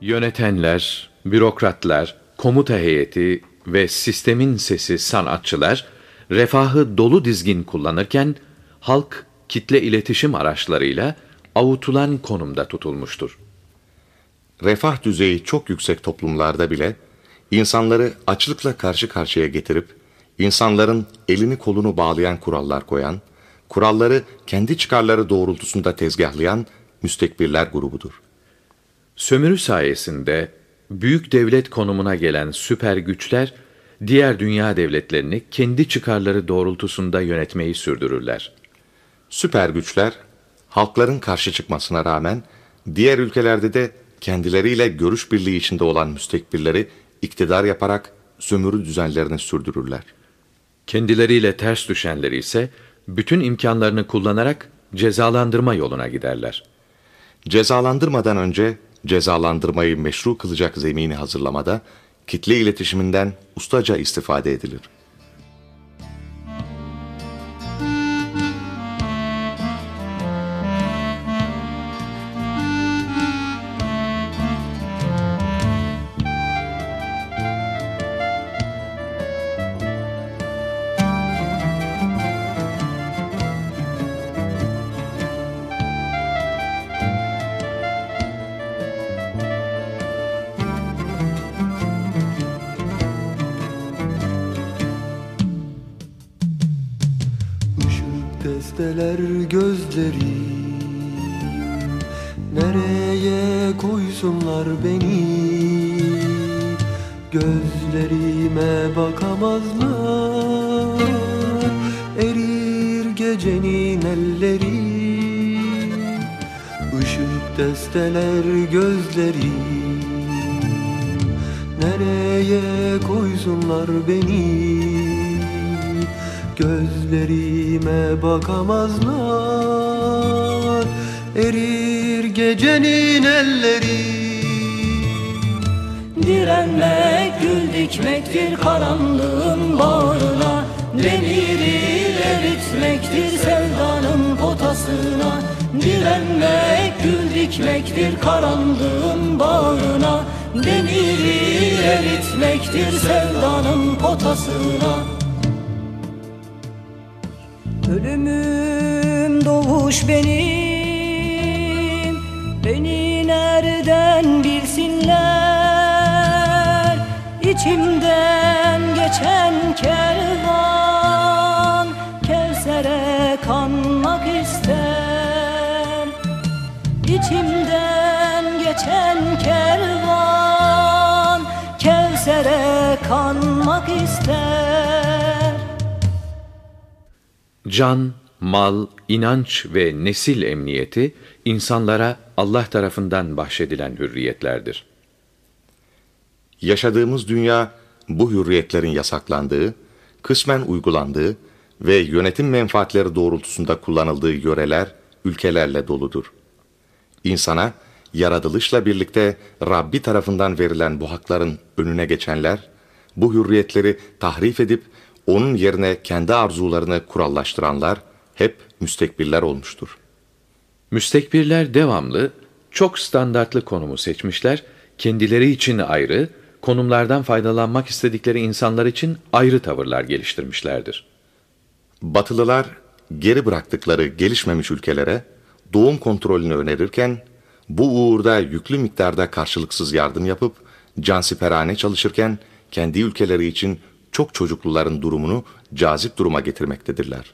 Yönetenler, bürokratlar, komuta heyeti ve sistemin sesi sanatçılar refahı dolu dizgin kullanırken halk kitle iletişim araçlarıyla avutulan konumda tutulmuştur. Refah düzeyi çok yüksek toplumlarda bile insanları açlıkla karşı karşıya getirip insanların elini kolunu bağlayan kurallar koyan, kuralları kendi çıkarları doğrultusunda tezgahlayan müstekbirler grubudur. Sömürü sayesinde büyük devlet konumuna gelen süper güçler diğer dünya devletlerini kendi çıkarları doğrultusunda yönetmeyi sürdürürler. Süper güçler halkların karşı çıkmasına rağmen diğer ülkelerde de kendileriyle görüş birliği içinde olan müstekbirleri iktidar yaparak sömürü düzenlerini sürdürürler. Kendileriyle ters düşenleri ise bütün imkanlarını kullanarak cezalandırma yoluna giderler. Cezalandırmadan önce cezalandırmayı meşru kılacak zemini hazırlamada kitle iletişiminden ustaca istifade edilir. Desteler gözleri. Nereye koysunlar beni? Gözlerime bakamazlar. Erir gecenin elleri. Işık desteler gözleri. Nereye koysunlar beni Gözlerime bakamazlar. Erir gecenin elleri. Direnmek gül dikmektir karanlığın bağrına. Demiri eritmektir sevdanın potasına. Direnmek gül dikmektir karanlığın bağrına. Demiri eritmektir sevdanın potasına Ölümüm doğuş benim. Beni nereden bilsinler? İçimden geçen kervan Kevser'e kanmak ister. İçimden geçen kervan Kevser'e kanmak ister Can, mal, inanç ve nesil emniyeti insanlara Allah tarafından bahşedilen hürriyetlerdir. Yaşadığımız dünya bu hürriyetlerin yasaklandığı, kısmen uygulandığı ve yönetim menfaatleri doğrultusunda kullanıldığı yöreler, ülkelerle doludur. İnsana yaratılışla birlikte Rabbi tarafından verilen bu hakların önüne geçenler, bu hürriyetleri tahrif edip onun yerine kendi arzularını kurallaştıranlar hep müstekbirler olmuştur. Müstekbirler devamlı çok standartlı konumu seçmişler, kendileri için ayrı, konumlardan faydalanmak istedikleri insanlar için ayrı tavırlar geliştirmişlerdir. Batılılar geri bıraktıkları gelişmemiş ülkelere doğum kontrolünü önerirken bu uğurda yüklü miktarda karşılıksız yardım yapıp cansiperane çalışırken kendi ülkeleri için çok çocukluların durumunu cazip duruma getirmektedirler.